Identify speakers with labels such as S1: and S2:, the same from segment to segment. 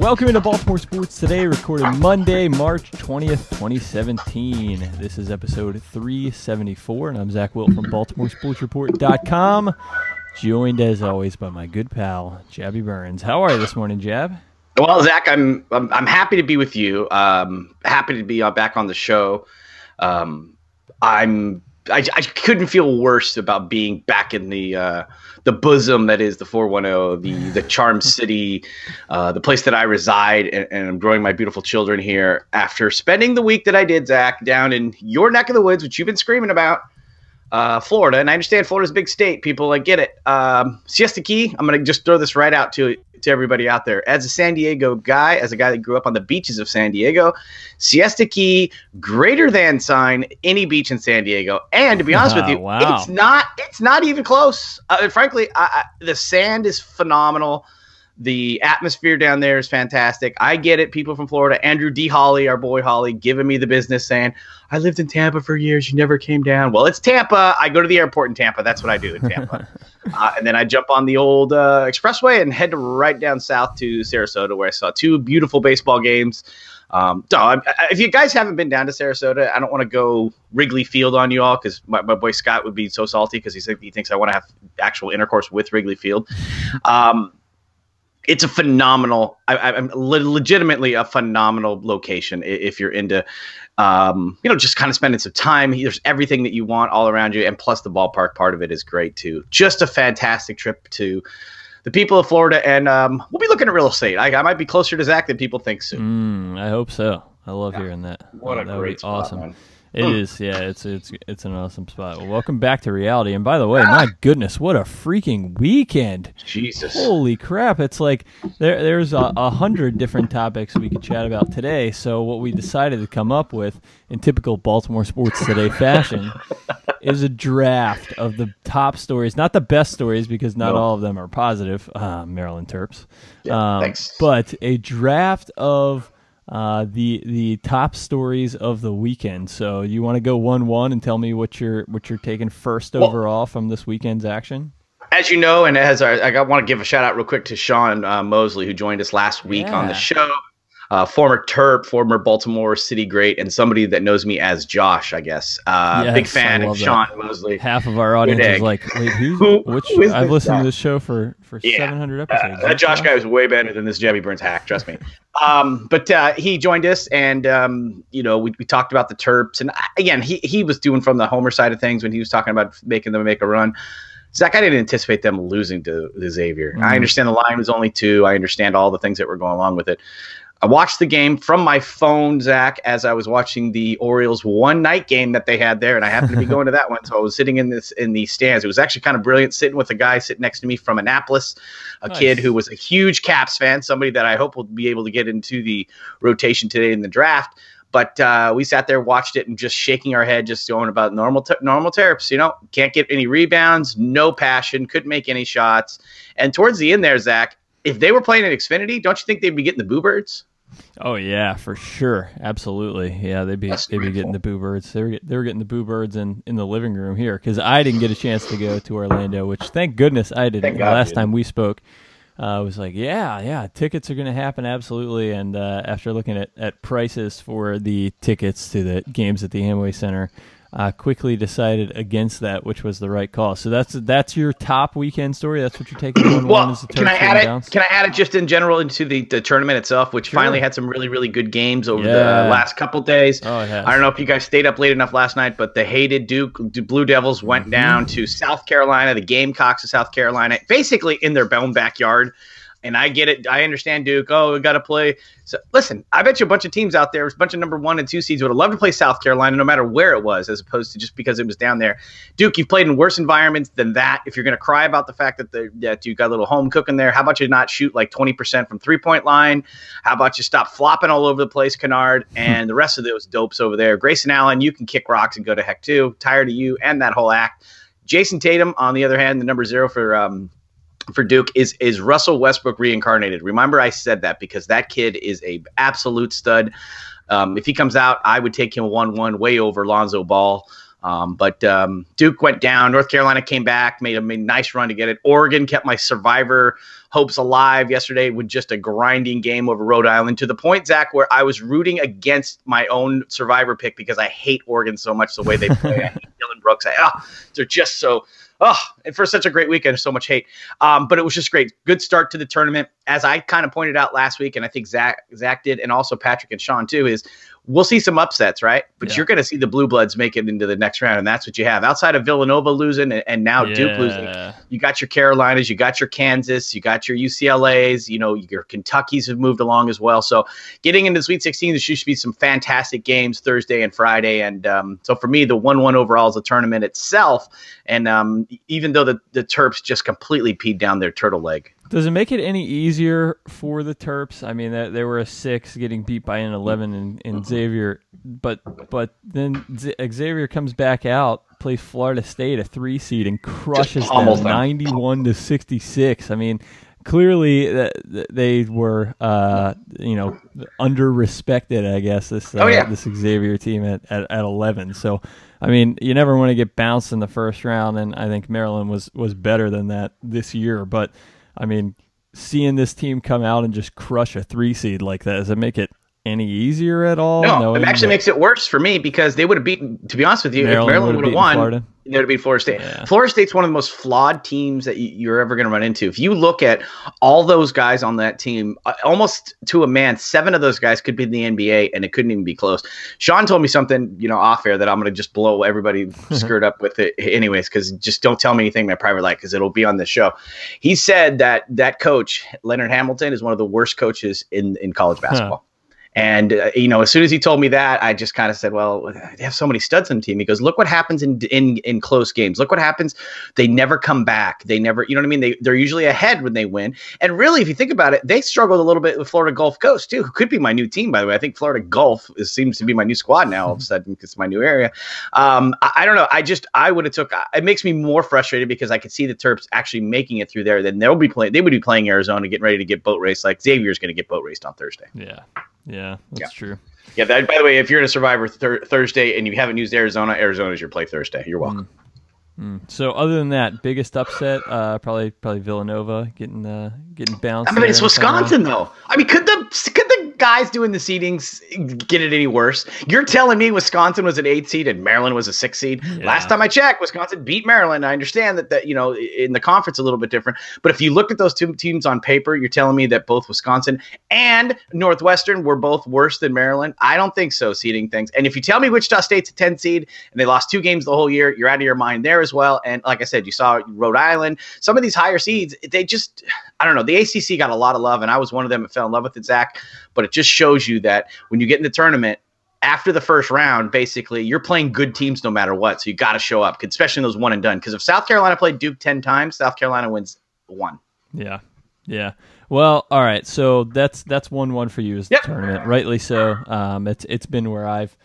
S1: Welcome into Baltimore Sports Today, recorded Monday, March 20th, 2017. This is episode 374, and I'm Zach Wilt from BaltimoreSportsReport.com, joined as always by my good pal, Jabby Burns. How are you this morning, Jab?
S2: Well, Zach, I'm I'm, I'm happy to be with you. Um, happy to be back on the show. Um, I'm I, I couldn't feel worse about being back in the uh, the bosom that is the 410, the the charm city, uh, the place that I reside, and, and, I'm growing my beautiful children here. After spending the week that I did, Zach, down in your neck of the woods, which you've been screaming about, uh, Florida, and I understand Florida's a big state. People, I get it. Um, Siesta Key, I'm going to just throw this right out to to everybody out there. As a San Diego guy, as a guy that grew up on the beaches of San Diego, Siesta Key, greater than sign any beach in San Diego. And to be honest with you, wow. it's not it's not even close. Uh, frankly, I, I, the sand is phenomenal. The atmosphere down there is fantastic. I get it. People from Florida, Andrew D. Holly, our boy Holly, giving me the business saying, I lived in Tampa for years. You never came down. Well, it's Tampa. I go to the airport in Tampa. That's what I do in Tampa. uh, and then I jump on the old uh, expressway and head right down south to Sarasota, where I saw two beautiful baseball games. Um, no, if you guys haven't been down to Sarasota, I don't want to go Wrigley Field on you all because my, my boy Scott would be so salty because he, he thinks I want to have actual intercourse with Wrigley Field. Um, it's a phenomenal I, am legitimately a phenomenal location if you're into um, you know just kind of spending some time. There's everything that you want all around you and plus the ballpark part of it is great too. Just a fantastic trip to the people of florida and um, we'll be looking at real estate. I, I, might be closer to zach than people think soon.
S1: Mm, i hope so. I love yeah. hearing that.
S2: What a
S1: that
S2: great spot, awesome.
S1: man. It hmm. is, yeah. It's it's it's an awesome spot. Well, welcome back to reality. And by the way, my goodness, what a freaking weekend!
S2: Jesus,
S1: holy crap! It's like there there's a, a hundred different topics we could chat about today. So what we decided to come up with, in typical Baltimore sports today fashion, is a draft of the top stories. Not the best stories because not all of them are positive. Uh, Maryland Terps,
S2: yeah, um, thanks.
S1: But a draft of uh, the the top stories of the weekend. So you want to go one one and tell me what you're what you're taking first well, overall from this weekend's action.
S2: As you know, and as I, I want to give a shout out real quick to Sean uh, Mosley who joined us last week yeah. on the show uh, former Terp, former Baltimore City great, and somebody that knows me as Josh, I guess. Uh, yes, big fan of Sean Mosley.
S1: Half of our audience is like, wait, who? who which? Who I've listened to this show for for yeah. 700 episodes.
S2: Uh, that Josh guy was way better than this Jabby Burns hack. Trust me. Um, but uh, he joined us, and um, you know, we, we talked about the Terps, and uh, again, he he was doing from the Homer side of things when he was talking about making them make a run. Zach, I didn't anticipate them losing to, to Xavier. Mm-hmm. I understand the line was only two. I understand all the things that were going along with it. I watched the game from my phone, Zach, as I was watching the Orioles one night game that they had there, and I happened to be going to that one. So I was sitting in this in the stands. It was actually kind of brilliant sitting with a guy sitting next to me from Annapolis, a nice. kid who was a huge Caps fan, somebody that I hope will be able to get into the rotation today in the draft. But uh, we sat there, watched it, and just shaking our head, just going about normal, t- normal Terps. You know, can't get any rebounds, no passion, couldn't make any shots. And towards the end there, Zach, if they were playing at Xfinity, don't you think they'd be getting the Boo Birds?
S1: Oh yeah, for sure, absolutely. Yeah, they'd be That's they'd be getting the boo birds. They were they were getting the boo birds in, in the living room here because I didn't get a chance to go to Orlando, which thank goodness I didn't. God, last time we spoke, uh, I was like, yeah, yeah, tickets are going to happen absolutely. And uh, after looking at, at prices for the tickets to the games at the Amway Center, uh, quickly decided against that, which was the right call. So that's that's your top weekend story. That's what you're taking. One
S2: well, one can I add it? Downs? Can I add it just in general into the, the tournament itself, which sure. finally had some really really good games over yeah. the last couple days. Oh, I don't know if you guys stayed up late enough last night, but the hated Duke Blue Devils went mm-hmm. down to South Carolina, the Gamecocks of South Carolina, basically in their own backyard. And I get it. I understand Duke. Oh, we got to play. So listen, I bet you a bunch of teams out there, a bunch of number one and two seeds would have loved to play South Carolina, no matter where it was, as opposed to just because it was down there. Duke, you've played in worse environments than that. If you're going to cry about the fact that the that you got a little home cooking there, how about you not shoot like 20% from three point line? How about you stop flopping all over the place, Kennard, and the rest of those dopes over there? Grayson Allen, you can kick rocks and go to heck too. Tired of you and that whole act. Jayson Tatum, on the other hand, the number zero for um, for Duke is is Russell Westbrook reincarnated. Remember, I said that because that kid is a absolute stud. Um, if he comes out, I would take him one one way over Lonzo Ball. Um, but um, Duke went down. North Carolina came back, made a, made a nice run to get it. Oregon kept my survivor hopes alive yesterday with just a grinding game over Rhode Island to the point, Zach, where I was rooting against my own survivor pick because I hate Oregon so much the way they play. I hate Dillon Brooks. I, oh, they're just so oh, and for such a great weekend, so much hate. Um, but it was just great. Good start to the tournament. As I kind of pointed out last week, and I think Zach Zach did, and also Patrick and Sean too, is we'll see some upsets, right? But yeah. you're going to see the Blue Bloods make it into the next round, and that's what you have. Outside of Villanova losing and, and now yeah. Duke losing, you got your Carolinas, you got your Kansas, you got your UCLA's, you know, your Kentuckies have moved along as well. So getting into the Sweet 16, there should be some fantastic games Thursday and Friday. And um, so for me, the 1 1 overall is the tournament itself. And um, even though the, the Terps just completely peed down their turtle leg.
S1: Does it make it any easier for the Terps? I mean, they were a six, getting beat by an eleven in, in mm-hmm. Xavier, but but then Z- Xavier comes back out, plays Florida State, a three seed, and crushes them, them ninety-one to sixty-six. I mean, clearly they were uh, you know under respected i guess this uh, oh, yeah. this xavier team at, at, at 11 so i mean you never want to get bounced in the first round and i think maryland was was better than that this year but I mean, seeing this team come out and just crush a three seed like that, does it make it any easier at all?
S2: No, it actually that, makes it worse for me because they would have beaten. To be honest with you, Maryland if Maryland would have won, Florida. they would have beat Florida State. Yeah. Florida State's one of the most flawed teams that you're ever going to run into. If you look at all those guys on that team, uh, almost to a man, seven of those guys could be in the NBA, and it couldn't even be close. Sean told me something, you know, off air that I'm going to just blow everybody skirt up with it, anyways. Because just don't tell me anything in my private life because it'll be on the show. He said that that coach Leonard Hamilton is one of the worst coaches in in college basketball. And uh, you know, as soon as he told me that, I just kind of said, "Well, they have so many studs on the team." He goes, "Look what happens in in in close games. Look what happens. They never come back. They never, you know what I mean? They they're usually ahead when they win. And really, if you think about it, they struggled a little bit with Florida Gulf Coast too, who could be my new team, by the way. I think Florida Gulf is, seems to be my new squad now. All of a sudden, because it's my new area. Um, I, I, don't know. I just I would have took. It makes me more frustrated because I could see the Terps actually making it through there. Then they'll be playing. They would be playing Arizona, getting ready to get boat race. Like Xavier's going to get boat raced on Thursday.
S1: Yeah. Yeah, that's yeah. true.
S2: Yeah. That, by the way, if you're in a Survivor thir- Thursday and you haven't used Arizona, Arizona is your play Thursday. You're welcome.
S1: Mm. Mm. So other than that, biggest upset, uh, probably probably Villanova getting uh, getting bounced.
S2: I mean, it's Wisconsin though. I mean, could the guys doing the seedings get it any worse? You're telling me Wisconsin was an eight seed and Maryland was a six seed. Yeah. Last time I checked, Wisconsin beat Maryland. I understand that that you know in the conference a little bit different, but if you look at those two teams on paper, you're telling me that both Wisconsin and Northwestern were both worse than Maryland. I don't think so. Seeding things, and if you tell me Wichita State's a ten seed and they lost two games the whole year, you're out of your mind there as well. And like I said, you saw Rhode Island. Some of these higher seeds, they just I don't know. The ACC got a lot of love, and I was one of them that fell in love with it, Zach. But it just shows you that when you get in the tournament, after the first round, basically, you're playing good teams no matter what. So you got to show up, especially in those one and done. Because if South Carolina played Duke 10 times, South Carolina wins one.
S1: Yeah. Yeah. Well, all right. So that's that's one one for you as the yep. tournament, rightly so. Um, it's it's been where I've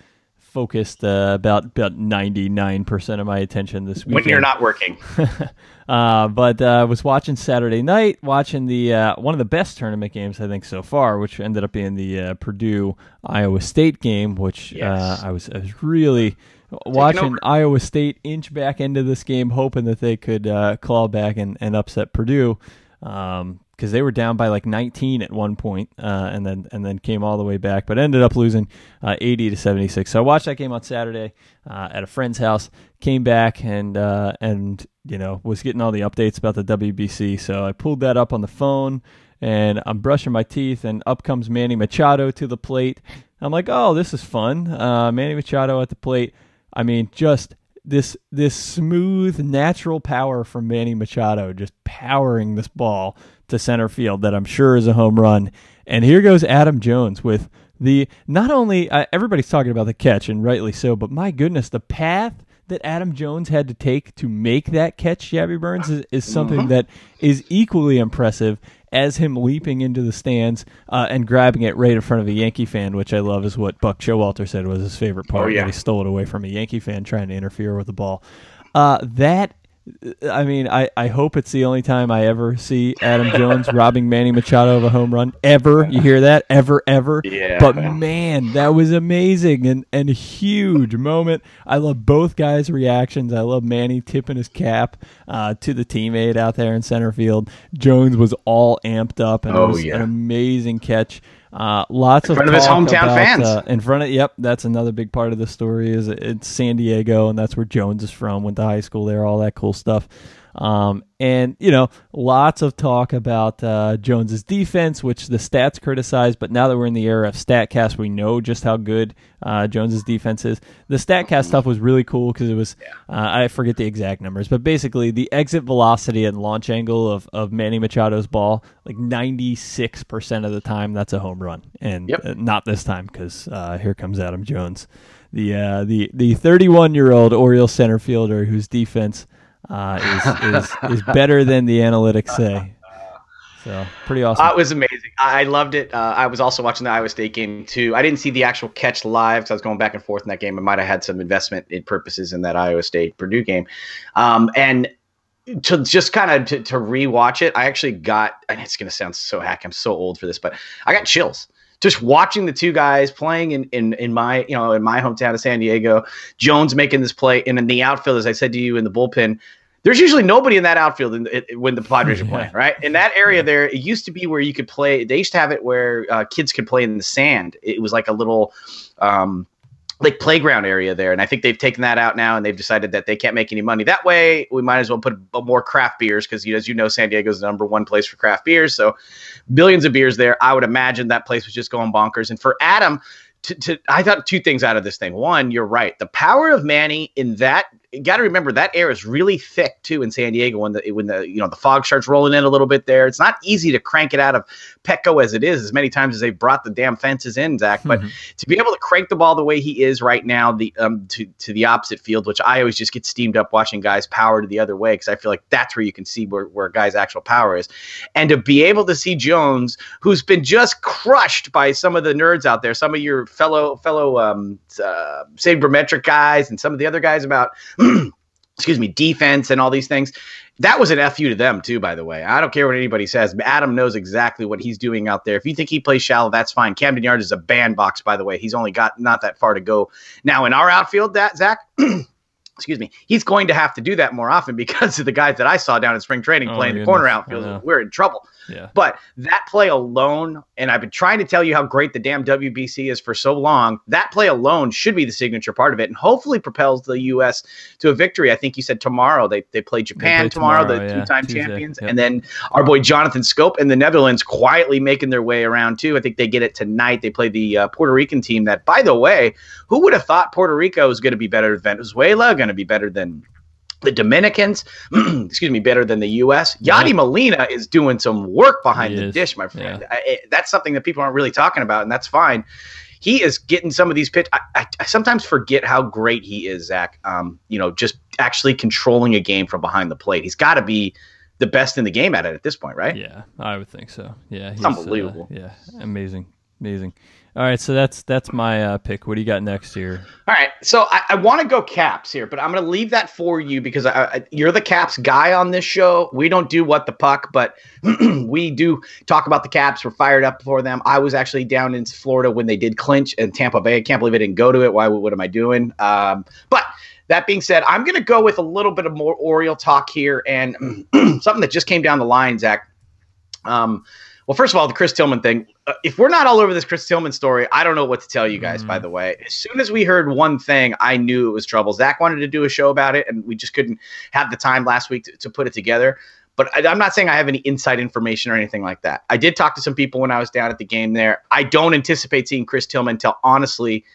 S1: focused uh, about about ninety nine percent of my attention this week.
S2: When you're not working.
S1: uh, but I uh, was watching Saturday night, watching the uh, one of the best tournament games I think so far, which ended up being the uh, Purdue Iowa State game, which uh, yes. I was I was really watching Iowa State inch back into this game, hoping that they could claw back and, and upset Purdue. Um, because they were down by like 19 at one point, uh, and then and then came all the way back, but ended up losing uh, 80 to 76. So I watched that game on Saturday uh, at a friend's house. Came back and uh, and you know was getting all the updates about the WBC. So I pulled that up on the phone, and I'm brushing my teeth, and up comes Manny Machado to the plate. I'm like, oh, this is fun. Uh, Manny Machado at the plate. I mean, just this this smooth natural power from Manny Machado just powering this ball to center field that I'm sure is a home run. And here goes Adam Jones with the not only uh, everybody's talking about the catch and rightly so, but my goodness, the path that Adam Jones had to take to make that catch, Jabby Burns, is, is something mm-hmm. that is equally impressive as him leaping into the stands uh, and grabbing it right in front of a Yankee fan, which I love is what Buck Showalter said was his favorite part. Oh, yeah. That he stole it away from a Yankee fan trying to interfere with the ball. Uh, that I mean, I, I hope it's the only time I ever see Adam Jones robbing Manny Machado of a home run ever. You hear that? Ever, ever.
S2: Yeah.
S1: But man, that was amazing and and a huge moment. I love both guys' reactions. I love Manny tipping his cap uh, to the teammate out there in center field. Jones was all amped up and
S2: Oh,
S1: it was
S2: yeah.
S1: an amazing catch. Uh, lots of
S2: front of his hometown
S1: about,
S2: fans.
S1: uh, in front of yep, that's another big part of the story. Is it's San Diego, and that's where Jones is from. Went to high school there, all that cool stuff. Um, and you know, lots of talk about uh, Jones's defense, which the stats criticize. But now that we're in the era of Statcast, we know just how good uh, Jones's defense is. The Statcast stuff was really cool because it was uh, I forget the exact numbers, but basically the exit velocity and launch angle of of Manny Machado's ball, like ninety six percent of the time, that's a home run, and
S2: Yep.
S1: uh, not this time because uh, here comes Adam Jones, the uh, the the thirty one year old Orioles center fielder whose defense uh, is, is is better than the analytics say. So pretty awesome.
S2: Uh, it was amazing. I I loved it. Uh, I was also watching the Iowa State game too. I didn't see the actual catch live because I was going back and forth in that game. I might have had some investment in purposes in that Iowa State Purdue game, um, and to just kind of to, to rewatch it, I actually got. And it's going to sound so hack. I'm so old for this, but I got chills just watching the two guys playing in, in in my you know in my hometown of San Diego. Jones making this play, and in the outfield, as I said to you in the bullpen, there's usually nobody in that outfield in, it, when the Padres are playing, right? In that area there, it used to be where you could play. They used to have it where uh, kids could play in the sand. It was like a little. Um, like playground area there, and I think they've taken that out now, and they've decided that they can't make any money that way. We might as well put more craft beers because, as you know, San Diego's the number one place for craft beers, so billions of beers there. I would imagine that place was just going bonkers. And for Adam, to, to I thought two things out of this thing. One, you're right. The power of Manny in that got to remember that air is really thick too in San Diego when the when the you know the fog starts rolling in a little bit there. It's not easy to crank it out of Petco as it is, as many times as they've brought the damn fences in, Zach. But to be able to crank the ball the way he is right now, the um to to the opposite field, which I always just get steamed up watching guys power to the other way because I feel like that's where you can see where where a guy's actual power is, and to be able to see Jones, who's been just crushed by some of the nerds out there, some of your fellow fellow um uh, sabermetric guys, and some of the other guys about. excuse me, defense and all these things. That was an FU to them too, by the way. I don't care what anybody says. Adam knows exactly what he's doing out there. If you think he plays shallow, that's fine. Camden Yards is a bandbox, by the way. He's only got not that far to go. Now in our outfield, that Zach, excuse me, he's going to have to do that more often because of the guys that I saw down in spring training
S1: Oh,
S2: playing the corner. Outfield. We're in trouble.
S1: yeah.
S2: But that play alone, and I've been trying to tell you how great the damn WBC is for so long, that play alone should be the signature part of it and hopefully propels the U.S. to a victory. I think you said tomorrow they, they play Japan
S1: play
S2: tomorrow,
S1: tomorrow,
S2: the
S1: yeah,
S2: two time champions.
S1: Yep.
S2: And then our boy Jonathan Schoop and the Netherlands quietly making their way around too. I think they get it tonight. They play the uh, Puerto Rican team that, by the way, who would have thought Puerto Rico was going to be better than Venezuela, going to be better than the Dominicans, excuse me, better than the U.S. Yadi
S1: Yeah.
S2: Molina is doing some work behind
S1: He
S2: the
S1: is.
S2: dish, my friend. I, I- that's something that people aren't really talking about, and that's fine. He is getting some of these pitch. I, I, I sometimes forget how great he is, Zach. Um, you know, just actually controlling a game from behind the plate. He's got to be the best in the game at it at this point, right?
S1: Yeah, I would think so. Yeah, he's,
S2: unbelievable.
S1: Uh, yeah, amazing, amazing. All right, so that's that's my uh, pick. What do you got next here?
S2: All right, so I, I want to go caps here, but I'm going to leave that for you because I, I, you're the caps guy on this show. We don't do what the puck, but we do talk about the caps. We're fired up for them. I was actually down in Florida when they did clinch in Tampa Bay. I can't believe I didn't go to it. Why? What am I doing? Um, but that being said, I'm going to go with a little bit of more Oriole talk here and something that just came down the line, Zach. Um, well, first of all, the Chris Tillman thing. Uh, if we're not all over this Chris Tillman story, I don't know what to tell you guys. By the way, as soon as we heard one thing, I knew it was trouble. Zach wanted to do a show about it, and we just couldn't have the time last week to, to put it together. But I, I'm not saying I have any inside information or anything like that. I did talk to some people when I was down at the game there. I don't anticipate seeing Chris Tillman until honestly,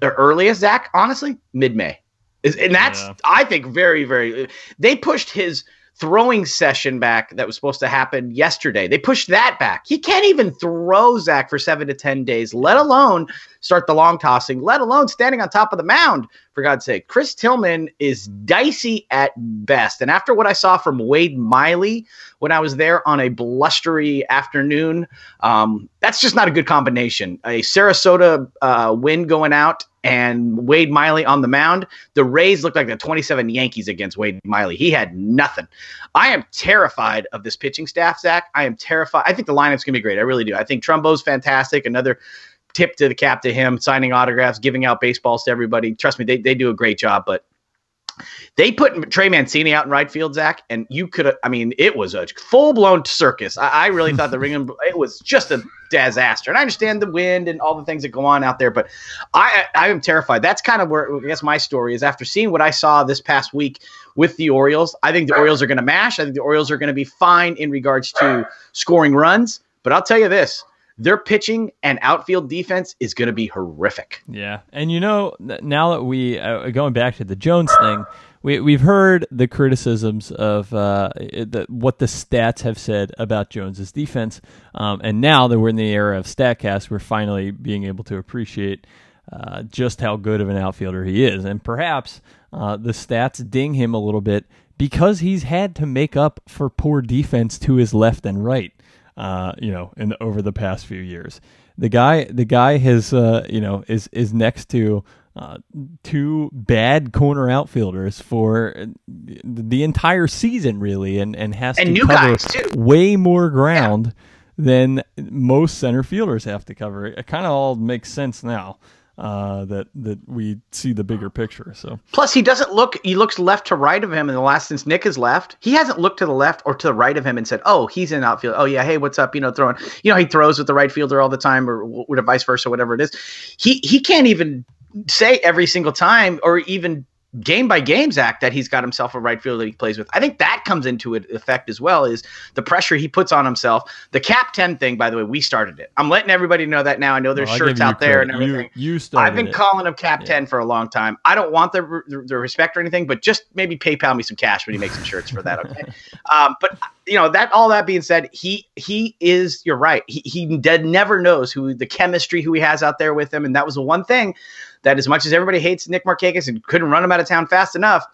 S2: the earliest Zach, honestly, mid May. And that's
S1: Yeah.
S2: I think very very. They pushed his throwing session back that was supposed to happen yesterday. They pushed that back. He can't even throw Zach for seven to ten days, let alone start the long tossing, let alone standing on top of the mound for God's sake. Chris Tillman is dicey at best. And after what I saw from Wade Miley when I was there on a blustery afternoon, um, that's just not a good combination. A Sarasota uh, win going out and Wade Miley on the mound. The Rays looked like the 27 Yankees against Wade Miley. He had nothing. I am terrified of this pitching staff, Zach. I am terrified. I think the lineup's going to be great. I really do. I think Trumbo's fantastic. Another tip to the cap to him, signing autographs, giving out baseballs to everybody. Trust me, they, they do a great job, but they put Trey Mancini out in right field, Zach, and you could I mean, it was a full blown circus. I, I, really thought the ring, it was just a disaster. And I understand the wind and all the things that go on out there, but I, I am terrified. That's kind of where I guess my story is after seeing what I saw this past week with the Orioles. I think the Orioles are going to mash. I think the Orioles are going to be fine in regards to scoring runs. But I'll tell you this their pitching and outfield defense is going to be horrific.
S1: Yeah, and you know now that we uh, going back to the Jones thing, we we've heard the criticisms of uh, the, what the stats have said about Jones's defense, um, and now that we're in the era of Statcast, we're finally being able to appreciate. Uh, just how good of an outfielder he is, and perhaps uh, the stats ding him a little bit because he's had to make up for poor defense to his left and right uh, you know, in the, over the past few years. The guy, the guy has, uh, you know, is is next to uh, two bad corner outfielders for the entire season, really, and and has
S2: and
S1: to cover way more ground yeah. than most center fielders have to cover. It kind of all makes sense now uh, that that we see the bigger picture. So
S2: plus he doesn't look. He looks left to right of him in the last since Nick has left. He hasn't looked to the left or to the right of him and said, "Oh, he's in outfield. Oh yeah, hey, what's up?" You know, throwing. You know, he throws with the right fielder all the time, or, or vice versa, whatever it is. He he can't even say every single time, or even game by game, Zach, that he's got himself a right fielder that he plays with. I think that comes into effect as well is the pressure he puts on himself. The cap 10 thing, by the way, we started it. I'm letting everybody know that now. I know there's well, shirts out there and everything.
S1: You, you started
S2: I've been
S1: it.
S2: calling him cap yeah. 10 for a long time. I don't want the, the, the, respect or anything, but just maybe PayPal me some cash when he makes some shirts for that. Okay. um, but you know, that all that being said, he, he is, you're right. He, he dead never knows who the chemistry, who he has out there with him. And that was the one thing that as much as everybody hates Nick Markakis and couldn't run him out of town fast enough,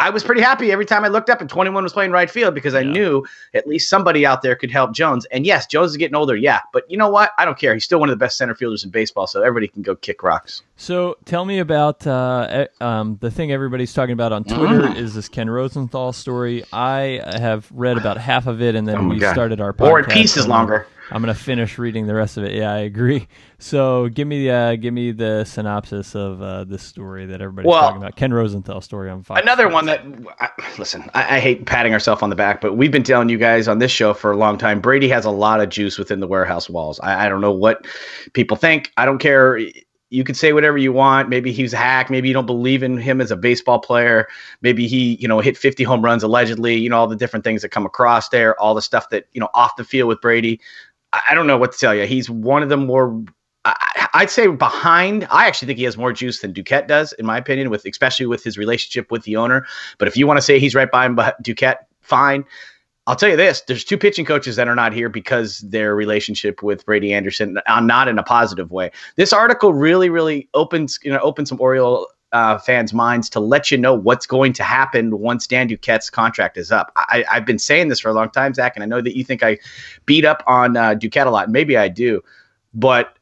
S2: I was pretty happy every time I looked up and 21 was playing right field because I yeah. knew at least somebody out there could help Jones. And yes, Jones is getting older, yeah, but you know what? I don't care. He's still one of the best center fielders in baseball, so everybody can go kick rocks.
S1: So tell me about uh, um, the thing everybody's talking about on Twitter mm. is this Ken Rosenthal story. I have read about half of it, and then oh we God. started our podcast.
S2: War and Peace is longer.
S1: I'm gonna finish reading the rest of it. Yeah, I agree. So give me the uh, give me the synopsis of uh, this story that everybody's well, talking about. Ken Rosenthal story on Fox.
S2: Another one that I, listen. I, I, hate patting ourselves on the back, but we've been telling you guys on this show for a long time. Brady has a lot of juice within the warehouse walls. I, I don't know what people think. I don't care. You can say whatever you want. Maybe he's a hack. Maybe you don't believe in him as a baseball player. Maybe he, you know, hit 50 home runs allegedly. You know, all the different things that come across there. All the stuff that you know off the field with Brady. I don't know what to tell you. He's one of the more I'd say behind. I actually think he has more juice than Duquette does, in my opinion, with especially with his relationship with the owner. But if you want to say he's right behind Duquette, fine. I'll tell you this: there's two pitching coaches that are not here because their relationship with Brady Anderson, uh, not in a positive way. This article really, really opens, you know, opens some Oriole uh, fans' minds to let you know what's going to happen once Dan Duquette's contract is up. I, have been saying this for a long time, Zach, and I know that you think I beat up on uh, Duquette a lot. Maybe I do, but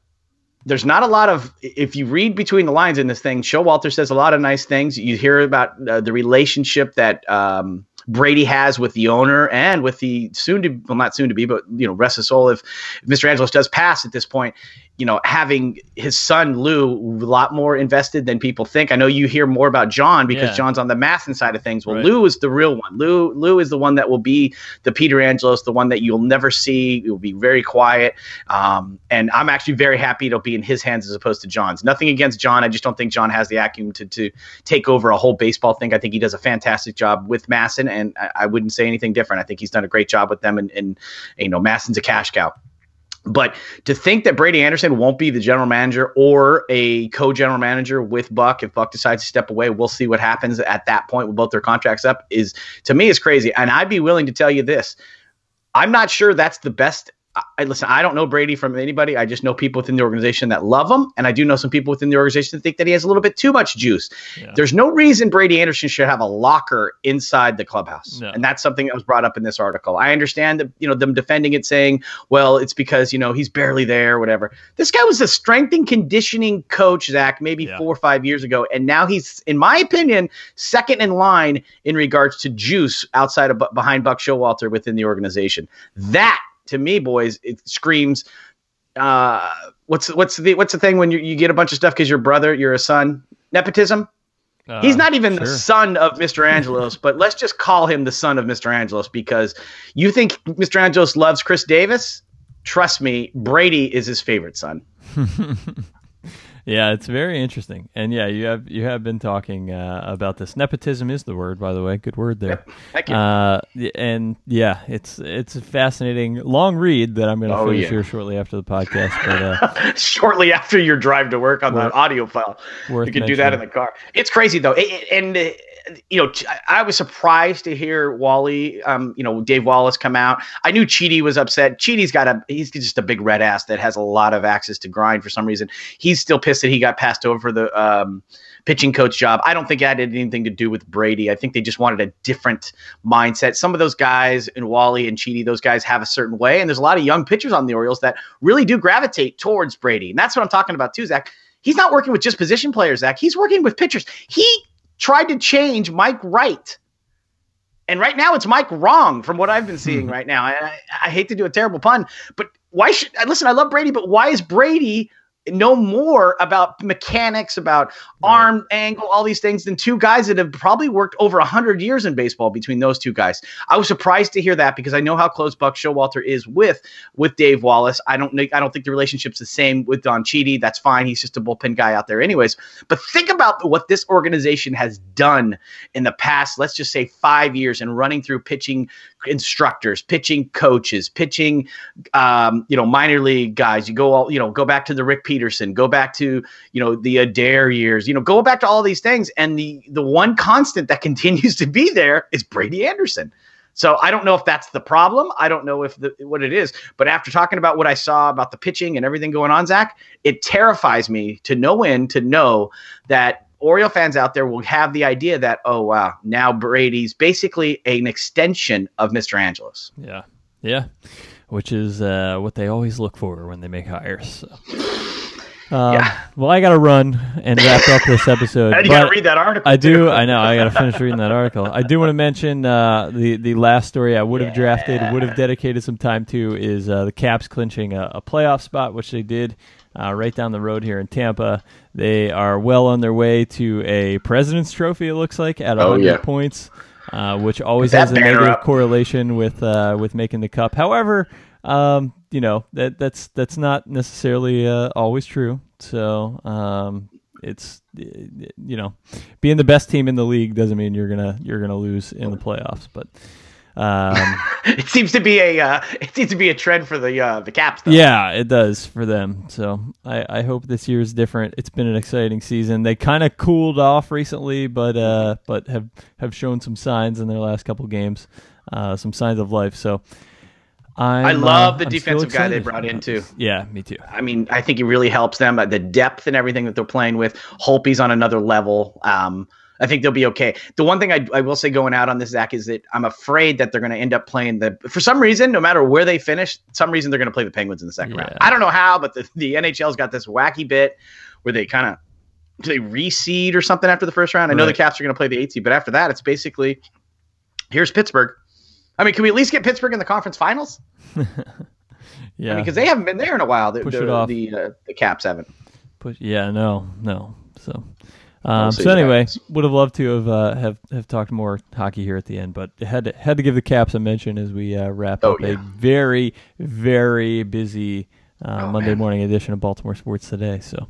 S2: there's not a lot of if you read between the lines in this thing showalter says a lot of nice things you hear about uh, the relationship that um, brady has with the owner and with the soon to well not soon to be but you know rest his soul if, if mr angelos does pass at this point you know, having his son Lou a lot more invested than people think. I know you hear more about John because yeah. John's on the MASN side of things. Well, right. Lou is the real one. Lou Lou is the one that will be the Peter Angelos, the one that you'll never see. It will be very quiet. Um, and I'm actually very happy it'll be in his hands as opposed to John's. Nothing against John. I just don't think John has the acumen to, to take over a whole baseball thing. I think he does a fantastic job with MASN, and I, I wouldn't say anything different. I think he's done a great job with them, and, and you know, MASN's a cash cow. But to think that Brady Anderson won't be the general manager or a co-general manager with Buck if Buck decides to step away, we'll see what happens at that point with both their contracts up is to me is crazy. And I'd be willing to tell you this. I'm not sure that's the best I, listen, I don't know Brady from anybody. I just know people within the organization that love him, and I do know some people within the organization that think that he has a little bit too much juice. Yeah. There's no reason Brady Anderson should have a locker inside the clubhouse, no. and that's something that was brought up in this article. I understand that you know them defending it, saying, "Well, it's because you know he's barely there, whatever." This guy was a strength and conditioning coach, Zach, maybe yeah. four or five years ago, and now he's, in my opinion, second in line in regards to juice outside of behind Buck Showalter within the organization. That to me, boys, it screams. Uh, what's what's the what's the thing when you, you get a bunch of stuff because your brother, you're a son, nepotism. Uh, He's not even sure. the son of Mr. Angelos, but let's just call him the son of Mr. Angelos because you think Mr. Angelos loves Chris Davis. Trust me, Brady is his favorite son.
S1: Yeah, it's very interesting, and yeah, you have you have been talking uh, about this. Nepotism is the word, by the way. Good word there.
S2: Thank you. Uh,
S1: and yeah, it's it's a fascinating long read that I'm going to oh, finish yeah. here shortly after the podcast. But uh,
S2: shortly after your drive to work on worth, the audio file, you can do that in the car. It's crazy though, it, it, and you know, I was surprised to hear Wally, um, you know, Dave Wallace come out. I knew Chiti was upset. Chiti's got a, he's just a big red ass that has a lot of access to grind for some reason. He's still pissed that he got passed over for the um, pitching coach job. I don't think that had anything to do with Brady. I think they just wanted a different mindset. Some of those guys, and Wally and Chiti, those guys have a certain way. And there's a lot of young pitchers on the Orioles that really do gravitate towards Brady. And that's what I'm talking about too, Zach. He's not working with just position players, Zach. He's working with pitchers. He tried to change Mike Wright. And right now it's Mike wrong from what I've been seeing hmm. right now. I, I hate to do a terrible pun, but why should listen? I love Brady, but why is Brady know more about mechanics, about right. arm angle, all these things than two guys that have probably worked over 100 years in baseball between those two guys. I was surprised to hear that because I know how close Buck Showalter is with with Dave Wallace. I don't I don't think the relationship's the same with Dom Chiti. That's fine. He's just a bullpen guy out there anyways. But think about what this organization has done in the past, let's just say 5 years and running through pitching instructors, pitching coaches, pitching um, you know, minor league guys. You go all, you know, go back to the Rick Peterson, go back to, you know, the Adair years, you know, go back to all these things. And the the one constant that continues to be there is Brady Anderson. So I don't know if that's the problem. I don't know if the, what it is. But after talking about what I saw about the pitching and everything going on, Zach, it terrifies me to no end to know that Oriole fans out there will have the idea that, oh, wow, now Brady's basically an extension of Mr. Angelos.
S1: Yeah. Yeah. Which is uh, what they always look for when they make hires. So. Um, yeah. Well, I got to run and wrap up this episode.
S2: you got to read that article.
S1: I do. I know. I got to finish reading that article. I do want to mention uh, the the last story I would have yeah. drafted, would have dedicated some time to, is uh, the Caps clinching a, a, playoff spot, which they did uh, right down the road here in Tampa. They are well on their way to a President's Trophy. It looks like at 100 oh, yeah. points, uh, which always has a negative up. correlation with uh, with making the cup. However, um, you know that that's that's not necessarily uh, always true. So um, it's you know being the best team in the league doesn't mean you're gonna you're gonna lose in the playoffs, but. Um,
S2: it seems to be a uh, it seems to be a trend for the uh, the Caps. Though.
S1: Yeah, it does for them. So I, I hope this year is different. It's been an exciting season. They kind of cooled off recently, but uh, but have have shown some signs in their last couple games, uh, some signs of life. So. I'm,
S2: i love uh, the I'm defensive guy they brought in too.
S1: Yeah, me too.
S2: I mean, I think he really helps them. The depth and everything that they're playing with. Holtby's on another level. Um, I think they'll be okay. The one thing I, I will say going out on this, Zach, is that I'm afraid that they're going to end up playing the, for some reason, no matter where they finish, some reason they're going to play the Penguins in the second yeah. round. I don't know how, but the, the NHL's got this wacky bit where they kind of, they reseed or something after the first round. I know right. the Caps are going to play the eight seed, but after that, it's basically here's Pittsburgh. I mean, can we at least get Pittsburgh in the conference finals? yeah, because I mean, they haven't been there in a while. The, Push the, it off. the uh, the Caps haven't.
S1: Push, yeah, no, no. So um, so anyway, would have loved to have uh, have have talked more hockey here at the end, but had to, had to give the Caps a mention as we uh, wrap oh, up yeah. a very very busy uh, oh, Monday man. morning edition of Baltimore Sports Today. So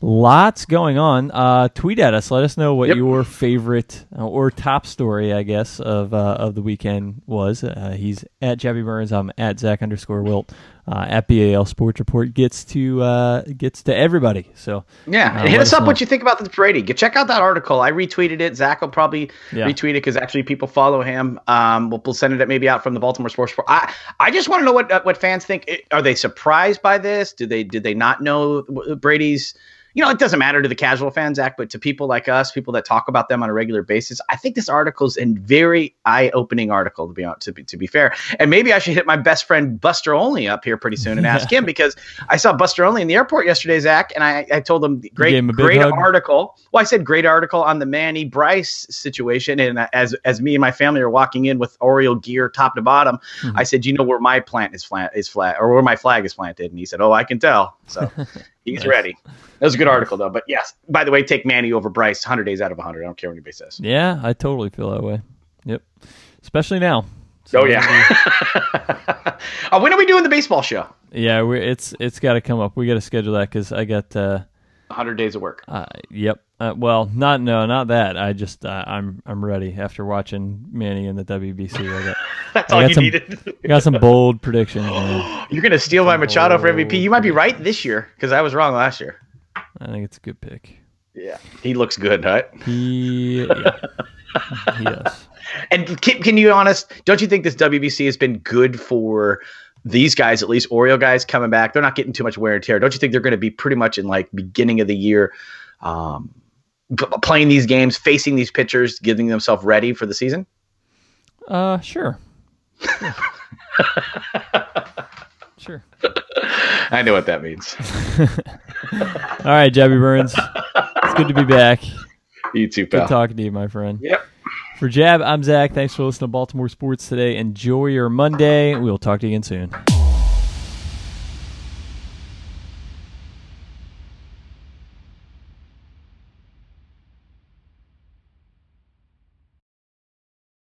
S1: lots going on. Uh, tweet at us. Let us know what yep. your favorite uh, or top story, I guess, of uh, of the weekend was. he's at Jabby Burns. I'm at Zach underscore Wilt uh, at BAL Sports Report gets to uh, gets to everybody. So
S2: yeah, uh, hit us up know. what you think about the Brady. Get check out that article. I retweeted it. Zach will probably yeah. retweet it because actually people follow him. Um, we'll, we'll, send it maybe out from the Baltimore Sports Report. I I just want to know what uh, what fans think. Are they surprised by this? Do they did they not know Brady's? You know, it doesn't matter to the casual fan, Zach, but to people like us, people that talk about them on a regular basis, I think this article is a very eye-opening article to be to be to be fair. And maybe I should hit my best friend Buster Olney up here pretty soon and ask him because I saw Buster Olney in the airport yesterday, Zach, and I, I told him great great hug. article. Well, I said great article on the Manny Bryce situation, and as as me and my family are walking in with Oriole gear top to bottom, mm-hmm. I said, you know where my plant is flat is flat or where my flag is planted, and he said, oh, I can tell. So. He's nice. ready. That was a good article, though. But yes, by the way, take Manny over Bryce 100 days out of 100. I don't care what anybody says.
S1: Yeah, I totally feel that way. Yep. Especially now.
S2: So oh, yeah. uh, when are we doing the baseball show?
S1: Yeah, we it's it's got to come up. We got to schedule that because I got. Uh,
S2: 100 days of work.
S1: Uh, yep. Uh, well, not no, not that. I just uh, I'm I'm ready after watching Manny in the WBC. I got,
S2: That's I all you
S1: some,
S2: needed.
S1: I got some bold predictions.
S2: You're gonna steal some my Machado for MVP. You might be right this year because I was wrong last year.
S1: I think it's a good pick.
S2: Yeah, he looks good, right?
S1: He, yeah. does.
S2: And can, can you honest? Don't you think this WBC has been good for these guys, at least Oriole guys coming back, they're not getting too much wear and tear. Don't you think they're going to be pretty much in like beginning of the year, um, playing these games, facing these pitchers, getting themselves ready for the season?
S1: Uh, sure. Sure. sure.
S2: I know what that means.
S1: All right, Jabby Burns. It's good to be back.
S2: You too, pal.
S1: Good talking to you, my friend.
S2: Yep.
S1: For Jab, I'm Zach. Thanks for listening to Baltimore Sports today. Enjoy your Monday. We'll talk to you again soon.